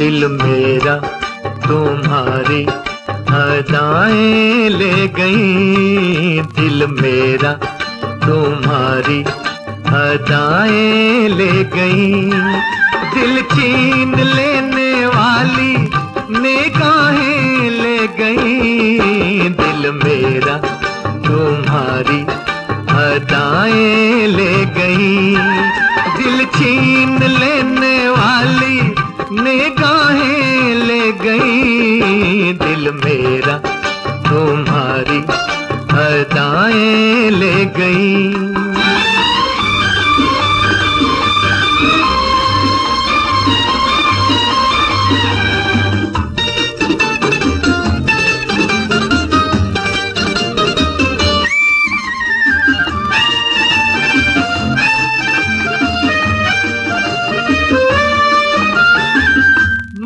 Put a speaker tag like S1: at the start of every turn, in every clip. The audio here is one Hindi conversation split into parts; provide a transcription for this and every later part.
S1: दिल मेरा, तुम्हारी अदाएँ ले गई। दिल मेरा, तुम्हारी अदाएँ ले गई। दिल छीन लेने वाली निगाहें ले गई। दिल मेरा, तुम्हारी अदाएँ ले गई। दिल छीन लेने वाली गई।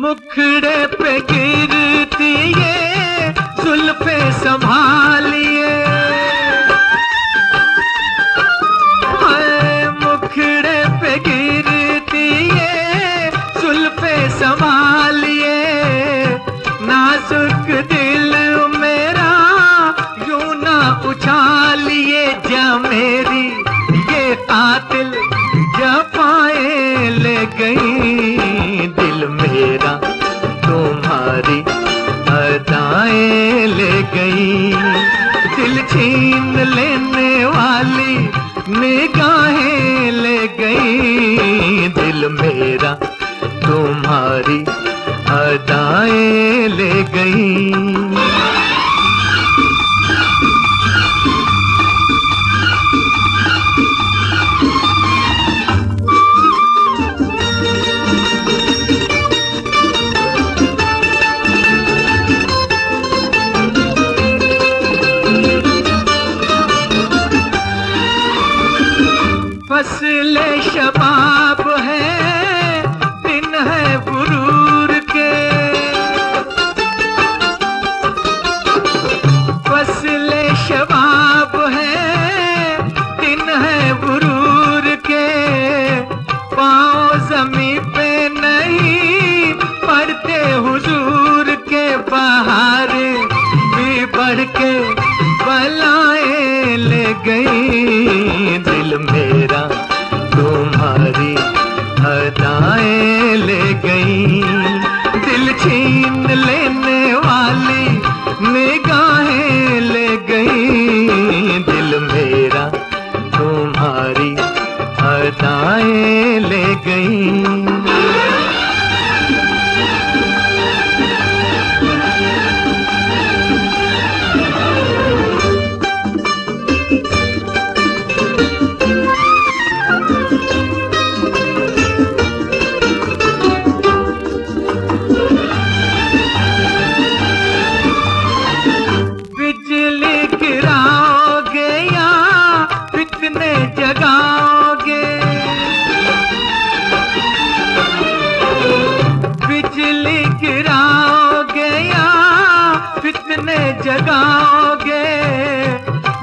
S1: मुखड़े पे गिरती उछालिए जा मेरी, ये कातिल जफाए ले गई। दिल मेरा तुम्हारी अदाएँ ले गई। दिल छीन लेने वाली निगाहें ले गई। दिल मेरा तुम्हारी अदाएँ ले गई। जगाओगे बिजली गिराओगे या फितने जगाओगे।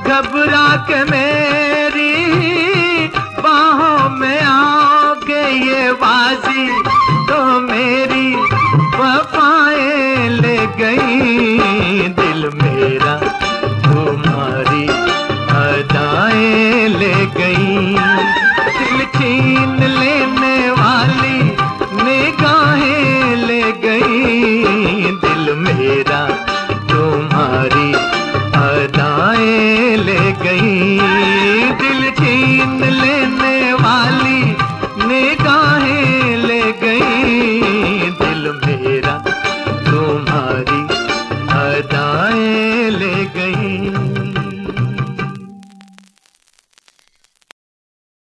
S1: घबरा के मेरी तुम्हारी अदाएँ ले गई।